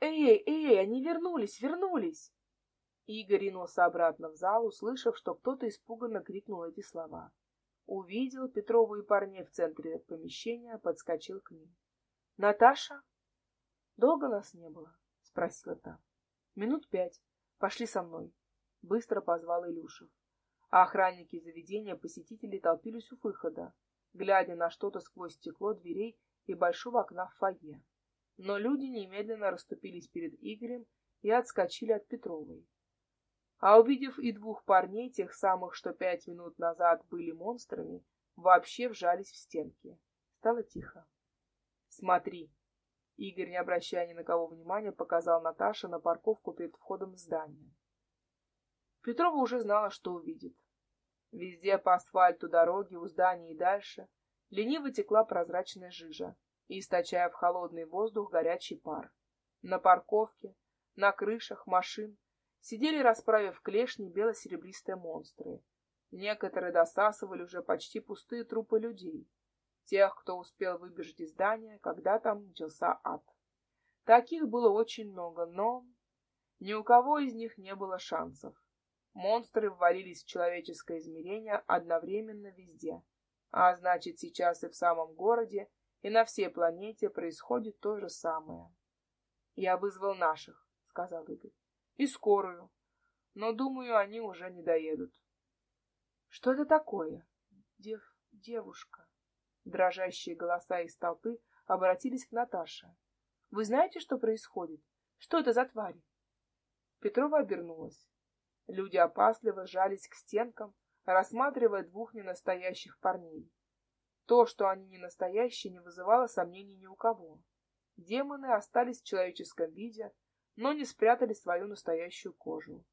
«Эй, эй, они вернулись, вернулись!» Игорь ринулся обратно в зал, услышав, что кто-то испуганно крикнул эти слова. Увидел Петрову и парней в центре помещения, подскочил к ним. «Наташа?» «Долго нас не было?» — спросила та. «Минут пять. Пошли со мной», — быстро позвал Илюшев. А охранники заведения посетители толпились у выхода, глядя на что-то сквозь стекло дверей и большого окна в фойе. Но люди немедленно расступились перед Игорем и отскочили от Петровой. А увидев и двух парней, тех самых, что пять минут назад были монстрами, вообще вжались в стенки. Стало тихо. «Смотри!» Игорь, не обращая ни на кого внимания, показал Наташе на парковку перед входом в здание. Петрова уже знала, что увидит. Везде по асфальту дороги, у здания и дальше лениво текла прозрачная жижа, источая в холодный воздух горячий пар. На парковке, на крышах машин сидели, расправив клешни, бело-серебристые монстры. Некоторые досасывали уже почти пустые трупы людей, тех, кто успел выбежать из здания, когда там начался ад. Таких было очень много, но ни у кого из них не было шансов. Монстры ввалились в человеческое измерение одновременно везде, а значит сейчас и в самом городе, и на всей планете происходит то же самое. «Я вызвал наших», — сказал Игорь, — «и скорую, но, думаю, они уже не доедут». «Что это такое, дев... девушка?» Дрожащие голоса из толпы обратились к Наташе. «Вы знаете, что происходит? Что это за твари?» Петрова обернулась. Люди опасливо жались к стенкам, рассматривая двух ненастоящих парней. То, что они не настоящие, не вызывало сомнений ни у кого. Демоны остались в человеческом виде, но не спрятали свою настоящую кожу.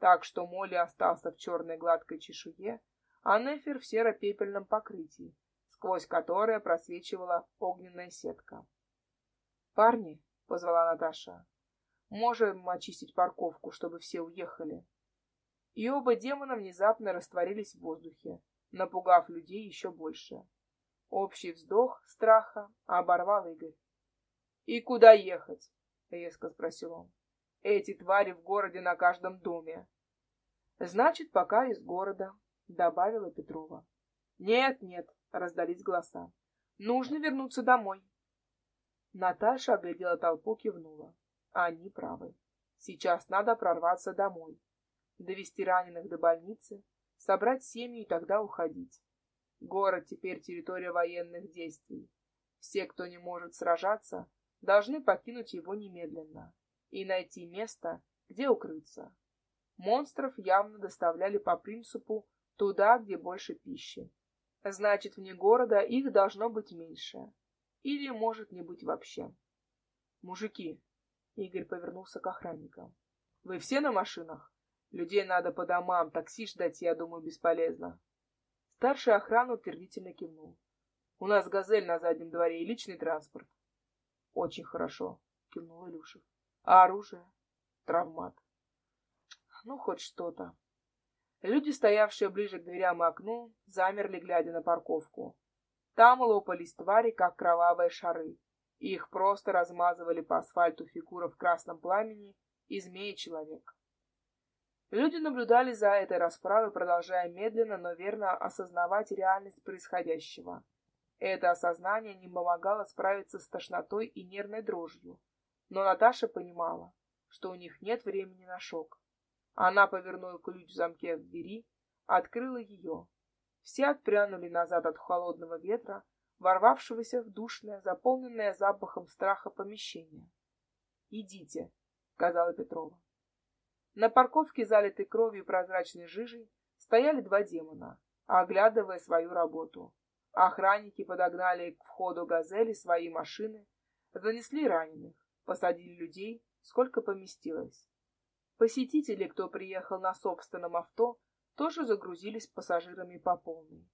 Так что Молли остался в черной гладкой чешуе, а Нефер в серо-пепельном покрытии, сквозь которое просвечивала огненная сетка. «Парни», — позвала Наташа, — «можем очистить парковку, чтобы все уехали». И оба демона внезапно растворились в воздухе, напугав людей еще больше. Общий вздох страха оборвал Игорь. «И куда ехать?» — резко спросил он. «Эти твари в городе на каждом доме». «Значит, пока из города», — добавила Петрова. «Нет, нет, Раздались голоса. Нужно вернуться домой. Наташа оглядела толпу, кивнула. Они правы. Сейчас надо прорваться домой. Довести раненых до больницы, собрать семьи и тогда уходить. Город теперь территория военных действий. Все, кто не может сражаться, должны покинуть его немедленно и найти место, где укрыться. Монстров явно доставляли по принципу туда, где больше пищи. Значит, вне города их должно быть меньше. Или может не быть вообще. Мужики, Игорь повернулся к охранникам. Вы все на машинах? Людей надо по домам, такси ждать, я думаю, бесполезно. Старший охрану утвердительно кивнул. У нас газель на заднем дворе и личный транспорт. Очень хорошо, кивнул Илюшев. А оружие? Травмат. Ну, хоть что-то. Люди, стоявшие ближе к дверям и окну, замерли, глядя на парковку. Там лопались твари, как кровавые шары. Их просто размазывали по асфальту фигура в красном пламени и змеи-человек. Люди наблюдали за этой расправой, продолжая медленно, но верно осознавать реальность происходящего. Это осознание не помогало справиться с тошнотой и нервной дрожью. Но Наташа понимала, что у них нет времени на шок. Она повернула ключ в замке в двери, открыла ее. Все отпрянули назад от холодного ветра, ворвавшегося в душное, заполненное запахом страха помещение. «Идите», — сказала Петрова. На парковке, залитой кровью прозрачной жижей, стояли два демона, оглядывая свою работу. Охранники подогнали к входу «Газели» свои машины, занесли раненых, посадили людей, сколько поместилось. Посетители, кто приехал на собственном авто, тоже загрузились пассажирами по полной.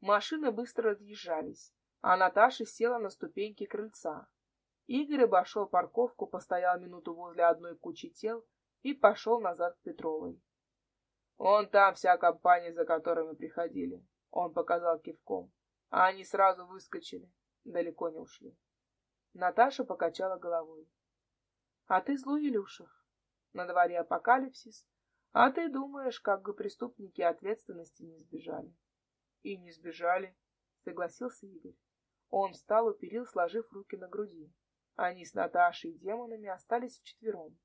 Машины быстро разъезжались, а Наташа села на ступеньки крыльца. Игорь обошел парковку, постоял минуту возле одной кучи тел и пошел назад к Петровой. «Вон там вся компания, за которой мы приходили», — он показал кивком. А они сразу выскочили, далеко не ушли. Наташа покачала головой. А ты злой, Илюшев. На дворе апокалипсис, а ты думаешь, как бы преступники ответственности не избежали. И не сбежали, согласился Игорь. Он встал у перил, сложив руки на груди. Они с Наташей и демонами остались вчетвером.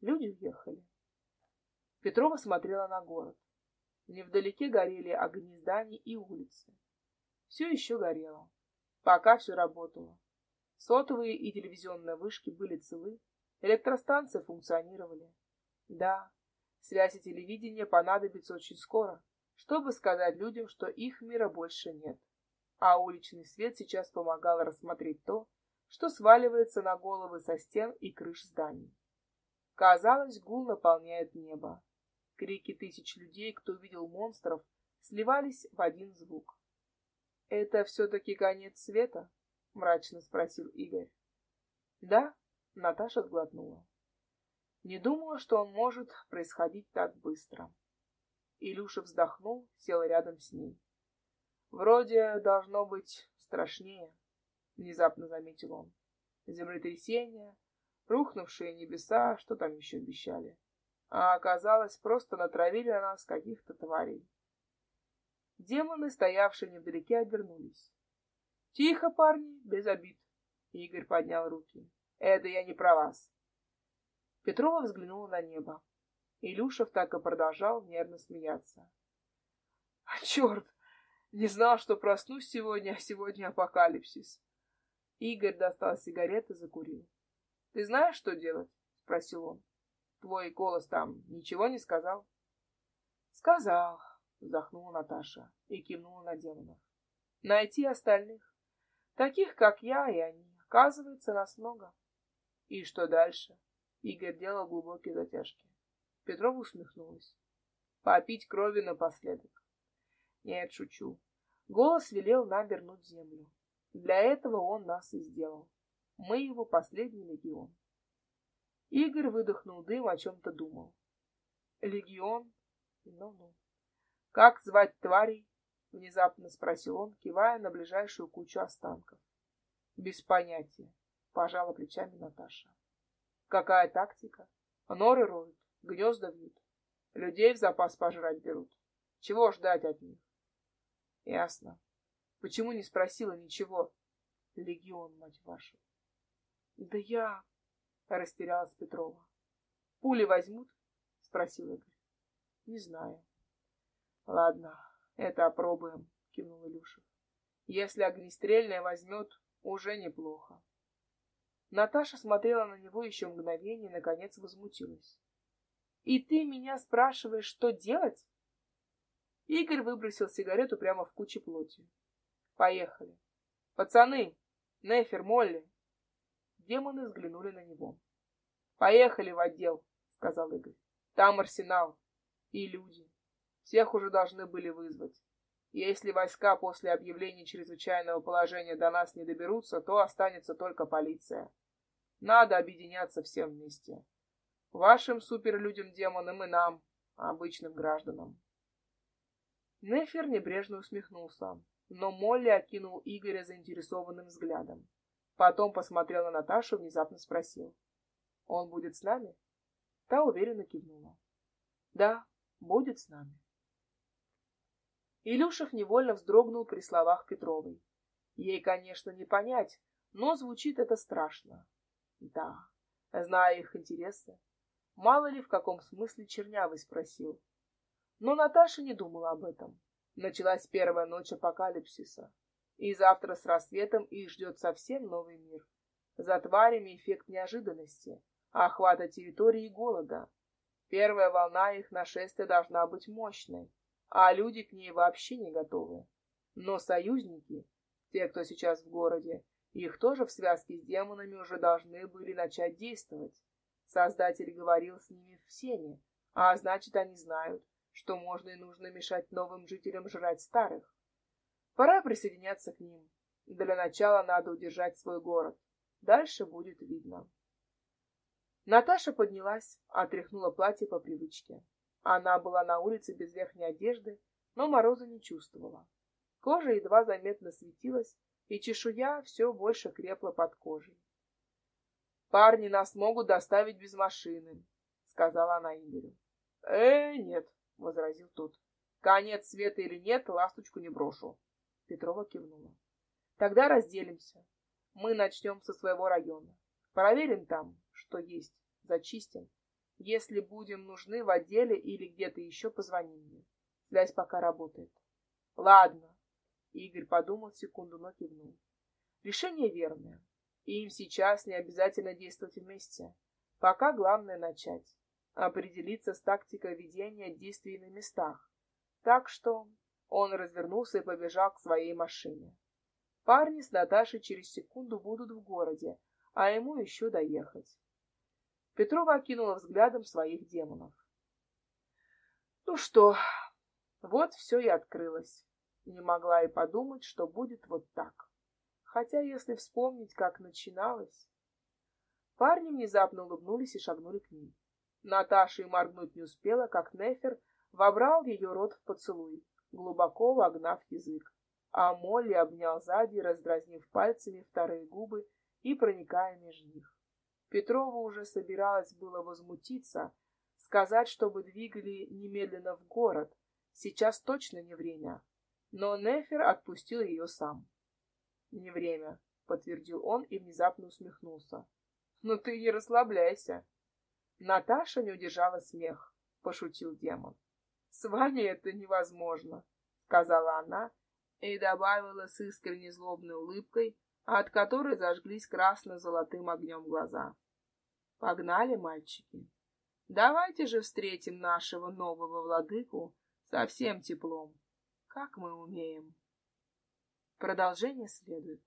Люди уехали. Петрова смотрела на город. Невдалеке горели огни зданий и улицы. Все еще горело. Пока все работало. Сотовые и телевизионные вышки были целы, электростанции функционировали. Да, связь и телевидение понадобится очень скоро, чтобы сказать людям, что их мира больше нет. А уличный свет сейчас помогал рассмотреть то, что сваливается на головы со стен и крыш зданий. Казалось, гул наполняет небо. Крики тысяч людей, кто видел монстров, сливались в один звук. — Это все-таки конец света? — мрачно спросил Игорь. — Да, — Наташа сглотнула. Не думала, что он может происходить так быстро. Илюша вздохнул, сел рядом с ней. Вроде должно быть страшнее, внезапно заметил он. Землетрясение, рухнувшие небеса, что там еще обещали. А оказалось, просто натравили на нас каких-то тварей. Демоны, стоявшие невдалеке, обернулись. Тихо, парни, без обид. Игорь поднял руки. Это я не про вас. Петрова взглянула на небо. Илюшев так и продолжал нервно смеяться. А черт! Не знал, что проснусь сегодня, а сегодня апокалипсис. Игорь достал сигареты и закурил. — Ты знаешь, что делать? — спросил он. — Твой голос там ничего не сказал? — Сказал, — вздохнула Наташа и кивнула на демонов. — Найти остальных. Таких, как я и они. Оказывается, нас много. — И что дальше? Игорь делал глубокие затяжки. Петрова усмехнулась. — Попить крови напоследок. Нет, шучу. Голос велел нам вернуть землю. Для этого он нас и сделал. Мы его последний легион. Игорь выдохнул дым, о чем-то думал. Легион? Ну-ну. Как звать тварей? Внезапно спросил он, кивая на ближайшую кучу останков. Без понятия, пожала плечами Наташа. Какая тактика? Норы роют, гнезда вьют, людей в запас пожрать берут. Чего ждать от них? Ясно. Почему не спросила ничего? Легион, мать вашу. Да я... Растерялась Петрова. Пули возьмут? Спросил Игорь. Не знаю. Ладно, это опробуем, кивнул Илюша. Если огнестрельное возьмет, уже неплохо. Наташа смотрела на него еще мгновение и, наконец, возмутилась. — И ты меня спрашиваешь, что делать? Игорь выбросил сигарету прямо в куче плоти. Поехали. Пацаны, Нефер, Молли. Демоны взглянули на него. Поехали в отдел, сказал Игорь. Там арсенал. И люди. Всех уже должны были вызвать. Если войска после объявления чрезвычайного положения до нас не доберутся, то останется только полиция. Надо объединяться всем вместе. Вашим суперлюдям-демонам и нам, обычным гражданам. Нефер небрежно усмехнулся, но Молли окинул Игоря заинтересованным взглядом. Потом посмотрел на Наташу и внезапно спросил. «Он будет с нами?» Та уверенно кивнула. «Да, будет с нами». Илюшев невольно вздрогнул при словах Петровой. Ей, конечно, не понять, но звучит это страшно. Да, зная их интересы, мало ли в каком смысле Чернявый спросил. Но Наташа не думала об этом. Началась первая ночь апокалипсиса, и завтра с рассветом их ждет совсем новый мир. За тварями эффект неожиданности, охвата территории и голода. Первая волна их нашествия должна быть мощной, а люди к ней вообще не готовы. Но союзники, те, кто сейчас в городе, их тоже в связке с демонами уже должны были начать действовать. Создатель говорил с ними в сене, а значит, они знают, что можно и нужно мешать новым жителям жрать старых. Пора присоединяться к ним. Для начала надо удержать свой город. Дальше будет видно. Наташа поднялась, отряхнула платье по привычке. Она была на улице без верхней одежды, но мороза не чувствовала. Кожа едва заметно светилась, и чешуя все больше крепла под кожей. Парни нас могут доставить без машины, сказала она Игорю. Э, нет, возразил тот. Конец света или нет, ласточку не брошу. Петрова кивнула. Тогда разделимся. Мы начнем со своего района. Проверим там, что есть, зачистим. Если будем нужны в отделе или где-то еще, позвони мне. Связь пока работает. Ладно. Игорь подумал секунду, но кивнул. Решение верное. Им сейчас не обязательно действовать вместе. Пока главное начать. Определиться с тактикой ведения действий на местах. Так что он развернулся и побежал к своей машине. Парни с Наташей через секунду будут в городе, а ему еще доехать. Петрова окинула взглядом своих демонов. Ну что, вот все и открылось. Не могла и подумать, что будет вот так. Хотя, если вспомнить, как начиналось... Парни внезапно улыбнулись и шагнули к ней. Наташа и моргнуть не успела, как Нефер вобрал ее рот в поцелуй, глубоко вогнав язык. А Молли обнял сзади, раздразнив пальцами вторые губы и проникая между них. Петрова уже собиралась было возмутиться, сказать, чтобы двигали немедленно в город. Сейчас точно не время. Но Нефер отпустил ее сам. «Не время», — подтвердил он и внезапно усмехнулся. «Ну ты не расслабляйся». Наташа не удержала смех, — пошутил демон. «С вами это невозможно», — сказала она и добавила с искренне злобной улыбкой, от которой зажглись красно-золотым огнем глаза. Погнали, мальчики. Давайте же встретим нашего нового владыку со всем теплом, как мы умеем. Продолжение следует.